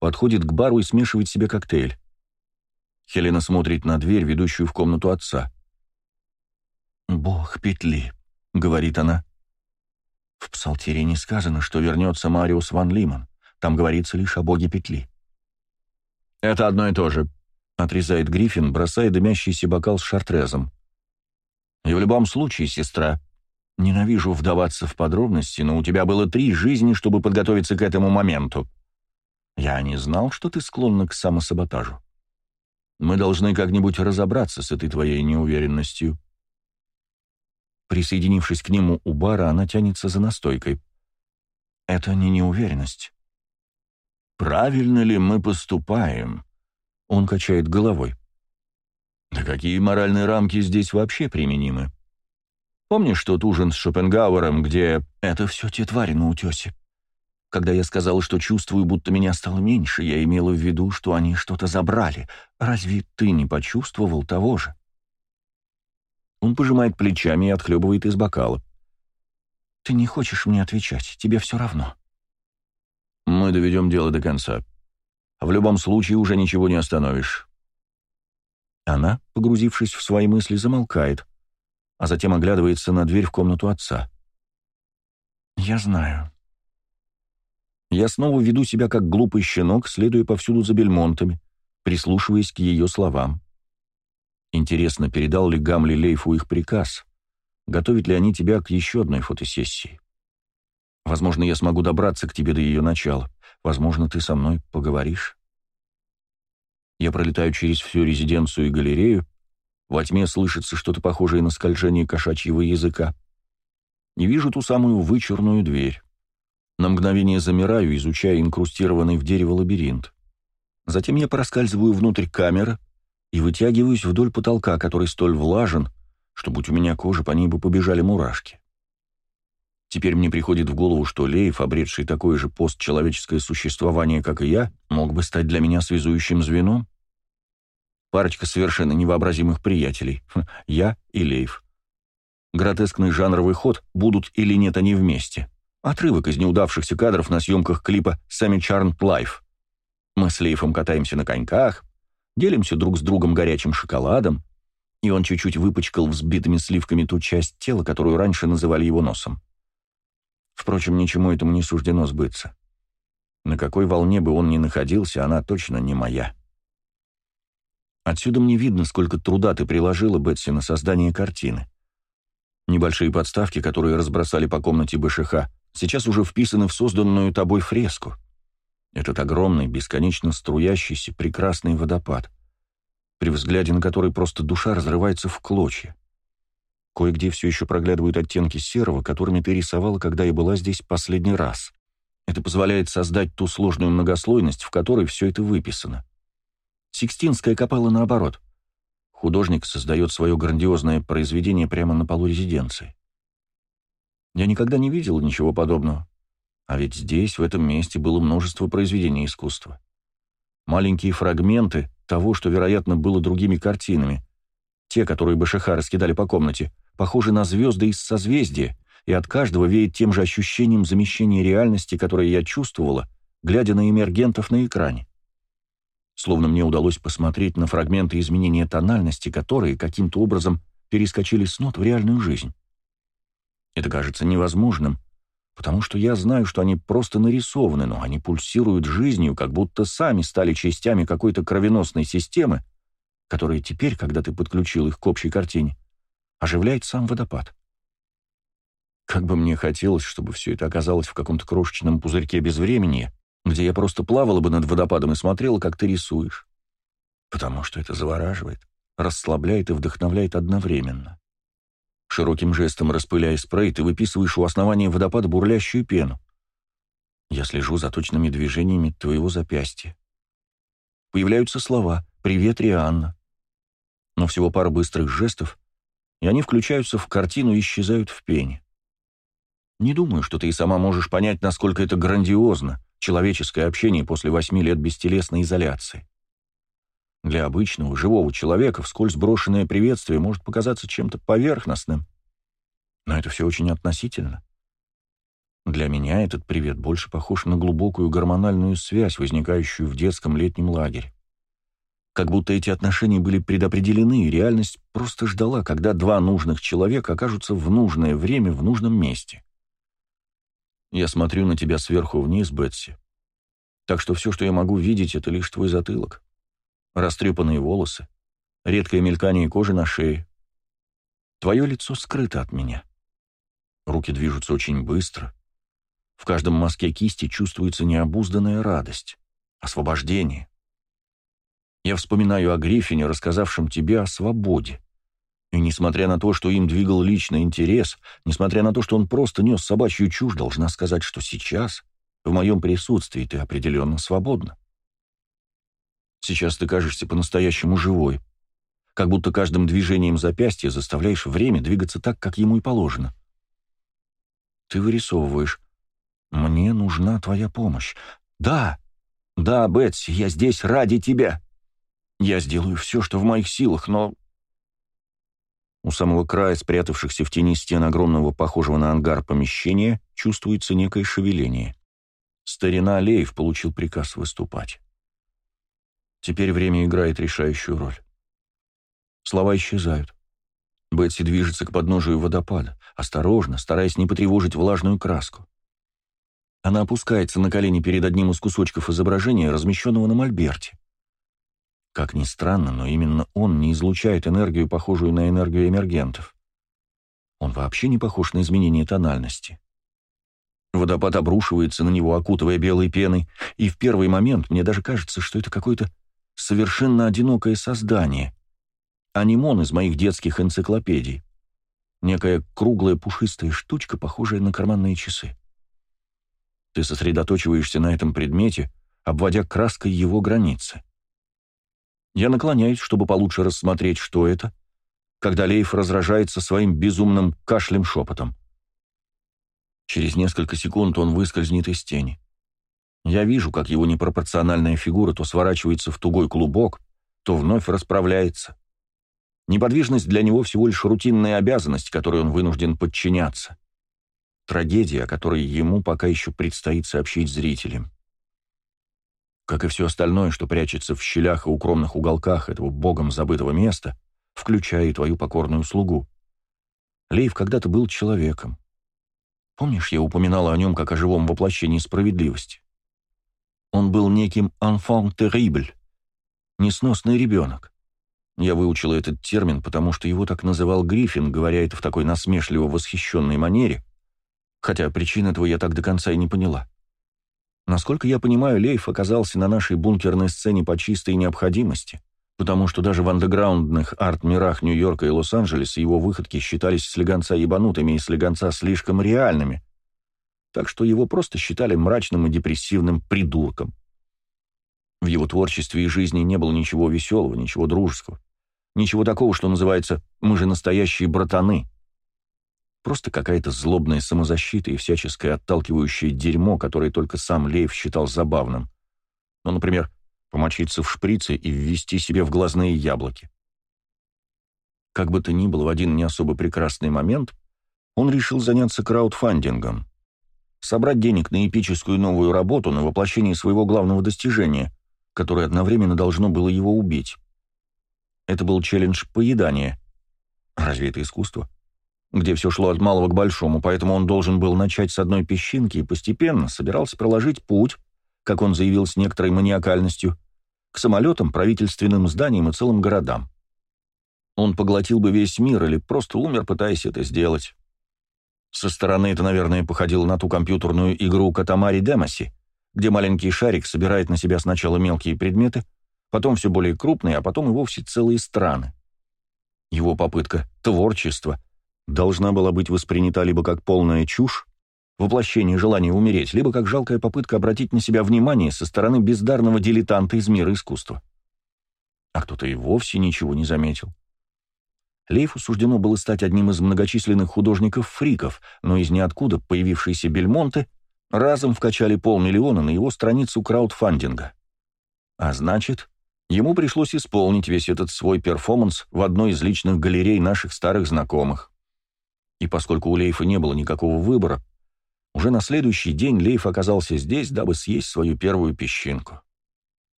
подходит к бару и смешивает себе коктейль. Хелена смотрит на дверь, ведущую в комнату отца. «Бог петли», — говорит она. В псалтере не сказано, что вернется Мариус Ван Лиман. Там говорится лишь о боге петли. «Это одно и то же», — отрезает Гриффин, бросая дымящийся бокал с шартрезом. «И в любом случае, сестра, Ненавижу вдаваться в подробности, но у тебя было три жизни, чтобы подготовиться к этому моменту. Я не знал, что ты склонна к самосаботажу. Мы должны как-нибудь разобраться с этой твоей неуверенностью. Присоединившись к нему у бара, она тянется за настойкой. Это не неуверенность. Правильно ли мы поступаем? Он качает головой. Да какие моральные рамки здесь вообще применимы? Помнишь тот ужин с Шопенгауэром, где «это все те твари на утесе»? Когда я сказал, что чувствую, будто меня стало меньше, я имела в виду, что они что-то забрали. Разве ты не почувствовал того же? Он пожимает плечами и отхлебывает из бокала. «Ты не хочешь мне отвечать, тебе все равно». «Мы доведем дело до конца. В любом случае уже ничего не остановишь». Она, погрузившись в свои мысли, замолкает а затем оглядывается на дверь в комнату отца. «Я знаю». Я снова веду себя как глупый щенок, следуя повсюду за бельмонтами, прислушиваясь к ее словам. Интересно, передал ли Гамли Лейфу их приказ? Готовят ли они тебя к еще одной фотосессии? Возможно, я смогу добраться к тебе до ее начала. Возможно, ты со мной поговоришь. Я пролетаю через всю резиденцию и галерею, во тьме слышится что-то похожее на скольжение кошачьего языка. Не вижу ту самую вычурную дверь. На мгновение замираю, изучая инкрустированный в дерево лабиринт. Затем я проскальзываю внутрь камеры и вытягиваюсь вдоль потолка, который столь влажен, что, будь у меня кожа, по ней бы побежали мурашки. Теперь мне приходит в голову, что Леев, обретший такое же постчеловеческое существование, как и я, мог бы стать для меня связующим звеном. Парочка совершенно невообразимых приятелей. Хм, я и Лейв. Гротескный жанровый ход, будут или нет они вместе. Отрывок из неудавшихся кадров на съемках клипа «Сами Charmed Life». Мы с Лейфом катаемся на коньках, делимся друг с другом горячим шоколадом, и он чуть-чуть выпачкал взбитыми сливками ту часть тела, которую раньше называли его носом. Впрочем, ничему этому не суждено сбыться. На какой волне бы он ни находился, она точно не моя. Отсюда мне видно, сколько труда ты приложила, Бетси, на создание картины. Небольшие подставки, которые разбросали по комнате БШХ, сейчас уже вписаны в созданную тобой фреску. Этот огромный, бесконечно струящийся, прекрасный водопад, при взгляде на который просто душа разрывается в клочья. Кое-где все еще проглядывают оттенки серого, которыми ты рисовала, когда я была здесь последний раз. Это позволяет создать ту сложную многослойность, в которой все это выписано. Сикстинская капелла наоборот. Художник создает свое грандиозное произведение прямо на полу резиденции. Я никогда не видел ничего подобного. А ведь здесь, в этом месте, было множество произведений искусства. Маленькие фрагменты того, что, вероятно, было другими картинами. Те, которые Башиха раскидали по комнате, похожи на звезды из созвездия, и от каждого веет тем же ощущением замещения реальности, которое я чувствовала, глядя на эмергентов на экране. Словно мне удалось посмотреть на фрагменты изменения тональности, которые каким-то образом перескочили с нот в реальную жизнь. Это кажется невозможным, потому что я знаю, что они просто нарисованы, но они пульсируют жизнью, как будто сами стали частями какой-то кровеносной системы, которая теперь, когда ты подключил их к общей картине, оживляет сам водопад. Как бы мне хотелось, чтобы все это оказалось в каком-то крошечном пузырьке безвремени, где я просто плавала бы над водопадом и смотрела, как ты рисуешь. Потому что это завораживает, расслабляет и вдохновляет одновременно. Широким жестом распыляя спрей, ты выписываешь у основания водопада бурлящую пену. Я слежу за точными движениями твоего запястья. Появляются слова «Привет, Рианна». Но всего пара быстрых жестов, и они включаются в картину и исчезают в пене. Не думаю, что ты и сама можешь понять, насколько это грандиозно, человеческое общение после восьми лет бестелесной изоляции. Для обычного, живого человека вскользь брошенное приветствие может показаться чем-то поверхностным. Но это все очень относительно. Для меня этот привет больше похож на глубокую гормональную связь, возникающую в детском летнем лагере. Как будто эти отношения были предопределены, и реальность просто ждала, когда два нужных человека окажутся в нужное время в нужном месте. Я смотрю на тебя сверху вниз, Бетси. Так что все, что я могу видеть, это лишь твой затылок растрепанные волосы, редкое мелькание кожи на шее. Твое лицо скрыто от меня. Руки движутся очень быстро. В каждом мазке кисти чувствуется необузданная радость, освобождение. Я вспоминаю о Гриффине, рассказавшем тебе о свободе. И несмотря на то, что им двигал личный интерес, несмотря на то, что он просто нес собачью чушь, должна сказать, что сейчас, в моем присутствии, ты определенно свободна. Сейчас ты кажешься по-настоящему живой. Как будто каждым движением запястья заставляешь время двигаться так, как ему и положено. Ты вырисовываешь. «Мне нужна твоя помощь». «Да, да, Бетси, я здесь ради тебя. Я сделаю все, что в моих силах, но...» У самого края, спрятавшихся в тени стен огромного, похожего на ангар помещения, чувствуется некое шевеление. Старина Алеев получил приказ выступать. Теперь время играет решающую роль. Слова исчезают. Бетси движется к подножию водопада, осторожно, стараясь не потревожить влажную краску. Она опускается на колени перед одним из кусочков изображения, размещенного на мольберте. Как ни странно, но именно он не излучает энергию, похожую на энергию эмергентов. Он вообще не похож на изменение тональности. Водопад обрушивается на него, окутывая белой пеной, и в первый момент мне даже кажется, что это какой-то совершенно одинокое создание. Анимон из моих детских энциклопедий. Некая круглая пушистая штучка, похожая на карманные часы. Ты сосредоточиваешься на этом предмете, обводя краской его границы. Я наклоняюсь, чтобы получше рассмотреть, что это, когда Лейф разражается своим безумным кашлем шепотом. Через несколько секунд он выскользнет из тени. Я вижу, как его непропорциональная фигура то сворачивается в тугой клубок, то вновь расправляется. Неподвижность для него всего лишь рутинная обязанность, которой он вынужден подчиняться. Трагедия, о которой ему пока еще предстоит сообщить зрителям. Как и все остальное, что прячется в щелях и укромных уголках этого богом забытого места, включая и твою покорную слугу. Лейв когда-то был человеком. Помнишь, я упоминала о нем как о живом воплощении справедливости? Он был неким «enfant terrible», несносный ребенок. Я выучила этот термин, потому что его так называл Гриффин, говоря это в такой насмешливо восхищенной манере, хотя причин этого я так до конца и не поняла. Насколько я понимаю, Лейф оказался на нашей бункерной сцене по чистой необходимости, потому что даже в андеграундных арт-мирах Нью-Йорка и Лос-Анджелеса его выходки считались слегонца ебанутыми и слегонца слишком реальными, так что его просто считали мрачным и депрессивным придурком. В его творчестве и жизни не было ничего веселого, ничего дружеского, ничего такого, что называется «мы же настоящие братаны». Просто какая-то злобная самозащита и всяческое отталкивающее дерьмо, которое только сам Лейв считал забавным. Ну, например, помочиться в шприце и ввести себе в глазные яблоки. Как бы то ни было, в один не особо прекрасный момент он решил заняться краудфандингом. Собрать денег на эпическую новую работу, на воплощение своего главного достижения, которое одновременно должно было его убить. Это был челлендж поедания. Разве это искусство? Где все шло от малого к большому, поэтому он должен был начать с одной песчинки и постепенно собирался проложить путь как он заявил с некоторой маниакальностью, к самолетам, правительственным зданиям и целым городам. Он поглотил бы весь мир или просто умер, пытаясь это сделать. Со стороны это, наверное, походило на ту компьютерную игру Катамари Демоси, где маленький шарик собирает на себя сначала мелкие предметы, потом все более крупные, а потом и вовсе целые страны. Его попытка творчества должна была быть воспринята либо как полная чушь, воплощение желания умереть, либо как жалкая попытка обратить на себя внимание со стороны бездарного дилетанта из мира искусства. А кто-то и вовсе ничего не заметил. Лейфу суждено было стать одним из многочисленных художников-фриков, но из ниоткуда появившиеся Бельмонты разом вкачали полмиллиона на его страницу краудфандинга. А значит, ему пришлось исполнить весь этот свой перформанс в одной из личных галерей наших старых знакомых. И поскольку у Лейфа не было никакого выбора, уже на следующий день Лейф оказался здесь, дабы съесть свою первую песчинку.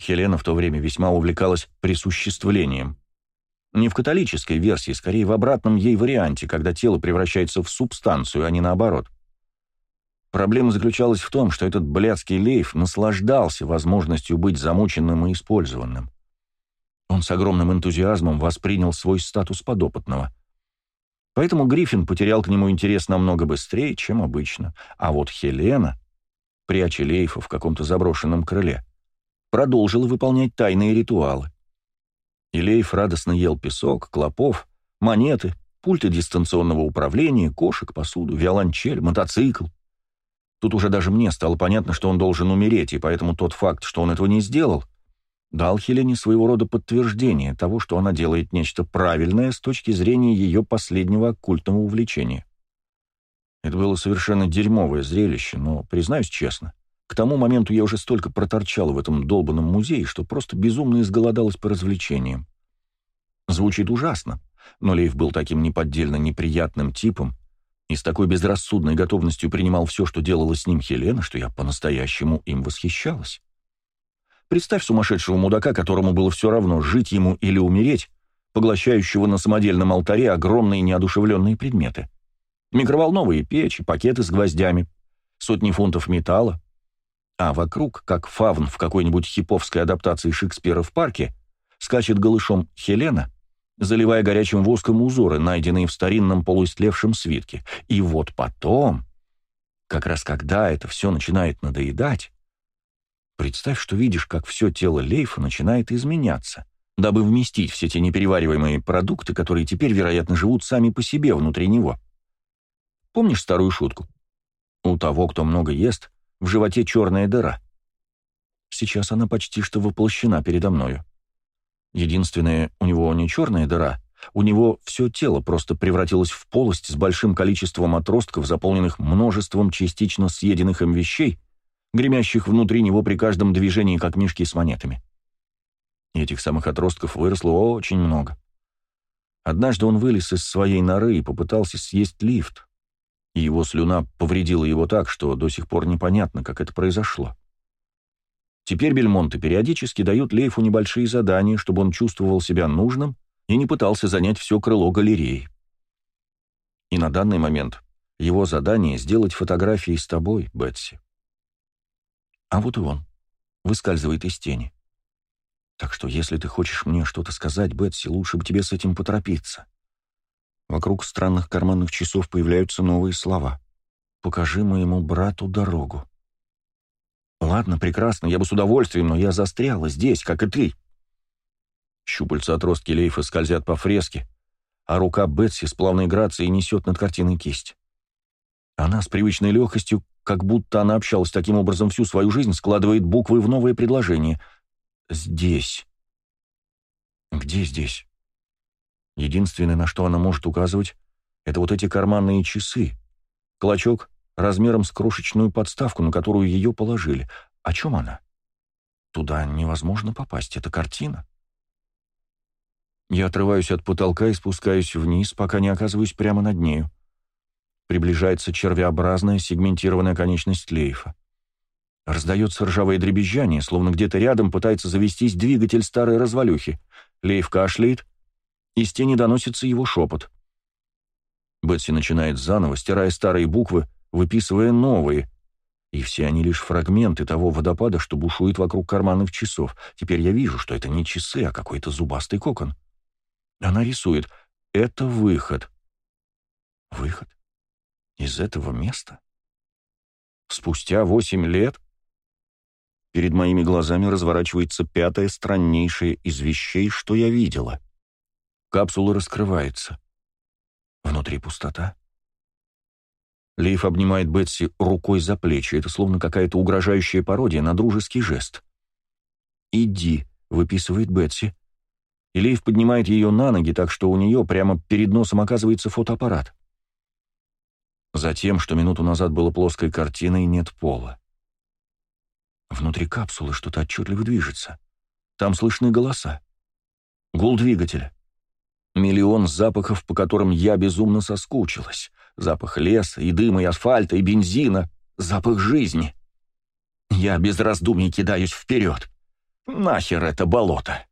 Хелена в то время весьма увлекалась присуществлением. Не в католической версии, скорее в обратном ей варианте, когда тело превращается в субстанцию, а не наоборот. Проблема заключалась в том, что этот блядский Лейф наслаждался возможностью быть замученным и использованным. Он с огромным энтузиазмом воспринял свой статус подопытного — Поэтому Гриффин потерял к нему интерес намного быстрее, чем обычно. А вот Хелена, пряча Лейфа в каком-то заброшенном крыле, продолжила выполнять тайные ритуалы. И Лейф радостно ел песок, клопов, монеты, пульты дистанционного управления, кошек, посуду, виолончель, мотоцикл. Тут уже даже мне стало понятно, что он должен умереть, и поэтому тот факт, что он этого не сделал, дал Хелене своего рода подтверждение того, что она делает нечто правильное с точки зрения ее последнего оккультного увлечения. Это было совершенно дерьмовое зрелище, но, признаюсь честно, к тому моменту я уже столько проторчал в этом долбанном музее, что просто безумно изголодалась по развлечениям. Звучит ужасно, но Лейв был таким неподдельно неприятным типом и с такой безрассудной готовностью принимал все, что делала с ним Хелена, что я по-настоящему им восхищалась. Представь сумасшедшего мудака, которому было все равно, жить ему или умереть, поглощающего на самодельном алтаре огромные неодушевленные предметы. Микроволновые печи, пакеты с гвоздями, сотни фунтов металла. А вокруг, как фавн в какой-нибудь хиповской адаптации Шекспира в парке, скачет голышом Хелена, заливая горячим воском узоры, найденные в старинном полуистлевшем свитке. И вот потом, как раз когда это все начинает надоедать, Представь, что видишь, как все тело Лейфа начинает изменяться, дабы вместить все те неперевариваемые продукты, которые теперь, вероятно, живут сами по себе внутри него. Помнишь старую шутку? У того, кто много ест, в животе черная дыра. Сейчас она почти что воплощена передо мною. Единственное, у него не черная дыра, у него все тело просто превратилось в полость с большим количеством отростков, заполненных множеством частично съеденных им вещей, гремящих внутри него при каждом движении, как мешки с монетами. И этих самых отростков выросло очень много. Однажды он вылез из своей норы и попытался съесть лифт, и его слюна повредила его так, что до сих пор непонятно, как это произошло. Теперь Бельмонты периодически дают Лейфу небольшие задания, чтобы он чувствовал себя нужным и не пытался занять все крыло галереи. И на данный момент его задание — сделать фотографии с тобой, Бетси. А вот и он. Выскальзывает из тени. Так что, если ты хочешь мне что-то сказать, Бетси, лучше бы тебе с этим поторопиться. Вокруг странных карманных часов появляются новые слова. «Покажи моему брату дорогу». «Ладно, прекрасно, я бы с удовольствием, но я застряла здесь, как и ты». Щупальца отростки лейфа скользят по фреске, а рука Бетси с плавной грацией несет над картиной кисть. Она с привычной легкостью, как будто она общалась таким образом всю свою жизнь, складывает буквы в новое предложение. «Здесь». Где здесь? Единственное, на что она может указывать, это вот эти карманные часы. Клочок размером с крошечную подставку, на которую ее положили. О чем она? Туда невозможно попасть, это картина. Я отрываюсь от потолка и спускаюсь вниз, пока не оказываюсь прямо над нею. Приближается червеобразная сегментированная конечность лейфа. Раздается ржавое дребезжание, словно где-то рядом пытается завестись двигатель старой развалюхи. Лейф кашляет, из тени доносится его шепот. Бетси начинает заново, стирая старые буквы, выписывая новые. И все они лишь фрагменты того водопада, что бушует вокруг карманных часов. Теперь я вижу, что это не часы, а какой-то зубастый кокон. Она рисует. Это выход. Выход? Из этого места? Спустя восемь лет? Перед моими глазами разворачивается пятое страннейшее из вещей, что я видела. Капсула раскрывается. Внутри пустота. Лейф обнимает Бетси рукой за плечи. Это словно какая-то угрожающая пародия на дружеский жест. «Иди», — выписывает Бетси. И Лейф поднимает ее на ноги, так что у нее прямо перед носом оказывается фотоаппарат. Затем, что минуту назад было плоской картиной, нет пола. Внутри капсулы что-то отчетливо движется. Там слышны голоса. Гул двигателя. Миллион запахов, по которым я безумно соскучилась. Запах леса, и дыма, и асфальта, и бензина. Запах жизни. Я без раздумий кидаюсь вперед. Нахер это болото?